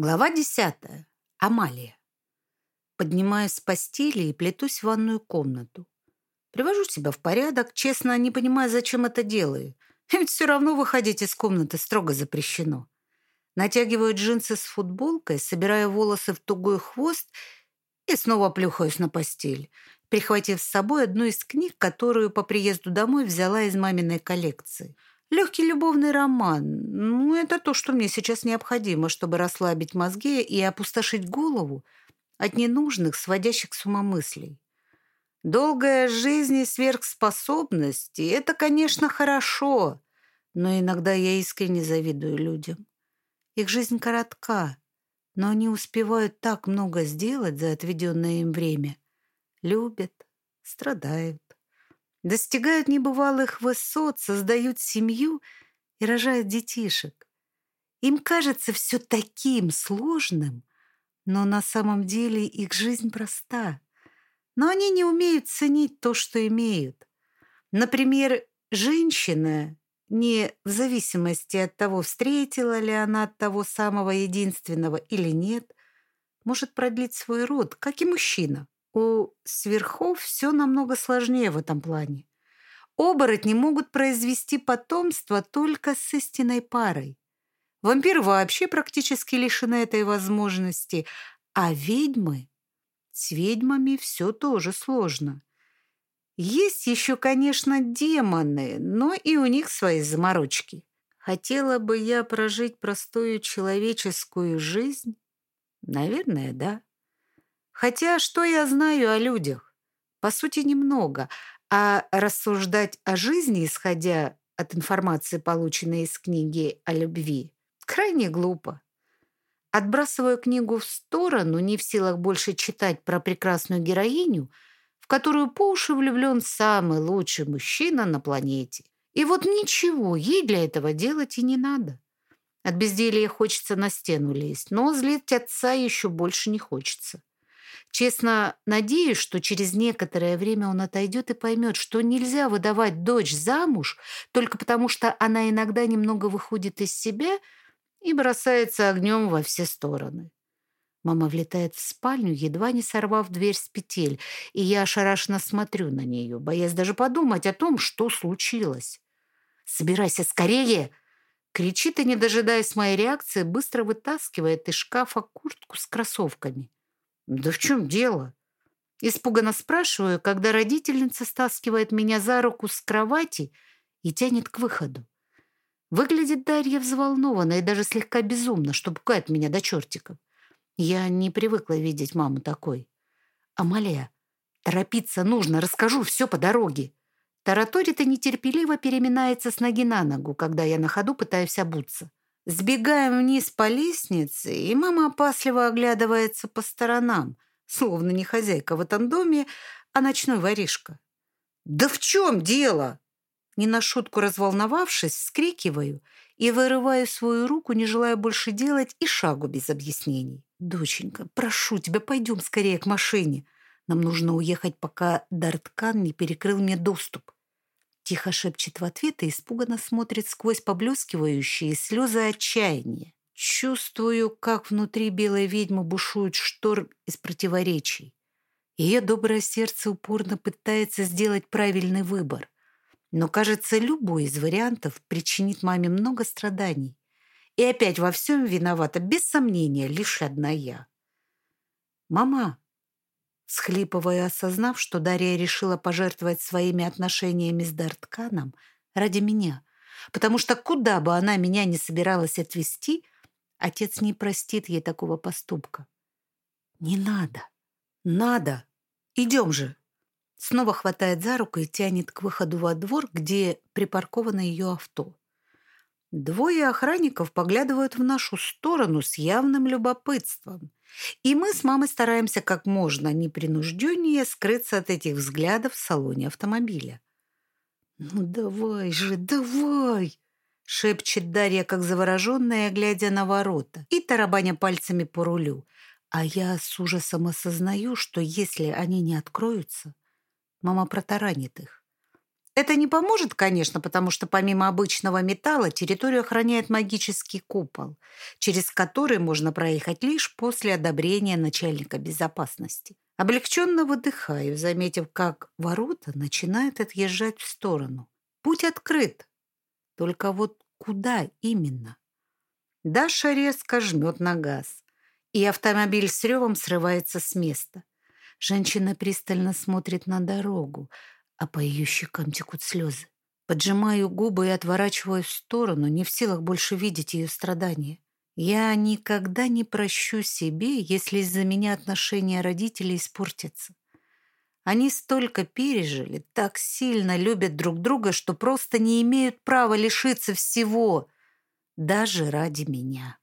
Глава десятая. Амалия. Поднимаюсь с постели и плетусь в ванную комнату. Привожу себя в порядок, честно, не понимая, зачем это делаю. Ведь все равно выходить из комнаты строго запрещено. Натягиваю джинсы с футболкой, собираю волосы в тугой хвост и снова плюхаюсь на постель, прихватив с собой одну из книг, которую по приезду домой взяла из маминой коллекции – Легкий любовный роман. Ну, это то, что мне сейчас необходимо, чтобы расслабить мозги и опустошить голову от ненужных, сводящих с ума мыслей. Долгая жизнь и сверхспособности – это, конечно, хорошо, но иногда я искренне завидую людям. Их жизнь коротка, но они успевают так много сделать за отведенное им время. Любят, страдают, достигают небывалых высот, создают семью и рожают детишек. Им кажется все таким сложным, но на самом деле их жизнь проста. Но они не умеют ценить то, что имеют. Например, женщина, не в зависимости от того, встретила ли она того самого единственного или нет, может продлить свой род, как и мужчина. У сверхов все намного сложнее в этом плане. Оборотни могут произвести потомство только с истинной парой. Вампиры вообще практически лишены этой возможности, а ведьмы... С ведьмами все тоже сложно. Есть еще, конечно, демоны, но и у них свои заморочки. Хотела бы я прожить простую человеческую жизнь? Наверное, да. Хотя что я знаю о людях? По сути, немного. А рассуждать о жизни, исходя от информации, полученной из книги о любви, крайне глупо. Отбрасываю книгу в сторону, не в силах больше читать про прекрасную героиню, в которую по уши влюблен самый лучший мужчина на планете. И вот ничего ей для этого делать и не надо. От безделия хочется на стену лезть, но злить отца еще больше не хочется. Честно, надеюсь, что через некоторое время он отойдет и поймет, что нельзя выдавать дочь замуж только потому, что она иногда немного выходит из себя и бросается огнем во все стороны. Мама влетает в спальню, едва не сорвав дверь с петель, и я ошарашенно смотрю на нее, боясь даже подумать о том, что случилось. «Собирайся скорее!» Кричит и, не дожидаясь моей реакции, быстро вытаскивает из шкафа куртку с кроссовками. «Да в чем дело?» Испуганно спрашиваю, когда родительница стаскивает меня за руку с кровати и тянет к выходу. Выглядит Дарья взволнованно и даже слегка безумно, что пугает меня до чертиков. Я не привыкла видеть маму такой. «Амалия, торопиться нужно, расскажу все по дороге». Тараторит нетерпеливо переминается с ноги на ногу, когда я на ходу пытаюсь обуться. Сбегаем вниз по лестнице, и мама опасливо оглядывается по сторонам, словно не хозяйка в этом доме, а ночной воришка. «Да в чем дело?» Не на шутку разволновавшись, вскрикиваю и вырываю свою руку, не желая больше делать и шагу без объяснений. «Доченька, прошу тебя, пойдем скорее к машине. Нам нужно уехать, пока Дарткан не перекрыл мне доступ». Тихо шепчет в ответ и испуганно смотрит сквозь поблескивающие слезы отчаяния. Чувствую, как внутри белой ведьмы бушует шторм из противоречий. Ее доброе сердце упорно пытается сделать правильный выбор. Но, кажется, любой из вариантов причинит маме много страданий. И опять во всем виновата, без сомнения, лишь одна я. «Мама, Схлипывая, осознав, что Дарья решила пожертвовать своими отношениями с Дартканом ради меня, потому что куда бы она меня не собиралась отвезти, отец не простит ей такого поступка. «Не надо! Надо! Идем же!» Снова хватает за руку и тянет к выходу во двор, где припарковано ее авто. Двое охранников поглядывают в нашу сторону с явным любопытством. И мы с мамой стараемся как можно непринужденнее скрыться от этих взглядов в салоне автомобиля. «Ну давай же, давай!» — шепчет Дарья, как завороженная, глядя на ворота и тарабаня пальцами по рулю. А я с ужасом осознаю, что если они не откроются, мама протаранит их. Это не поможет, конечно, потому что помимо обычного металла территорию охраняет магический купол, через который можно проехать лишь после одобрения начальника безопасности. Облегченно выдыхаю, заметив, как ворота начинают отъезжать в сторону. Путь открыт. Только вот куда именно? Даша резко жмет на газ, и автомобиль с ревом срывается с места. Женщина пристально смотрит на дорогу, а по ее щекам текут слезы. Поджимаю губы и отворачиваюсь в сторону, не в силах больше видеть ее страдания. Я никогда не прощу себе, если из-за меня отношения родителей испортятся. Они столько пережили, так сильно любят друг друга, что просто не имеют права лишиться всего, даже ради меня.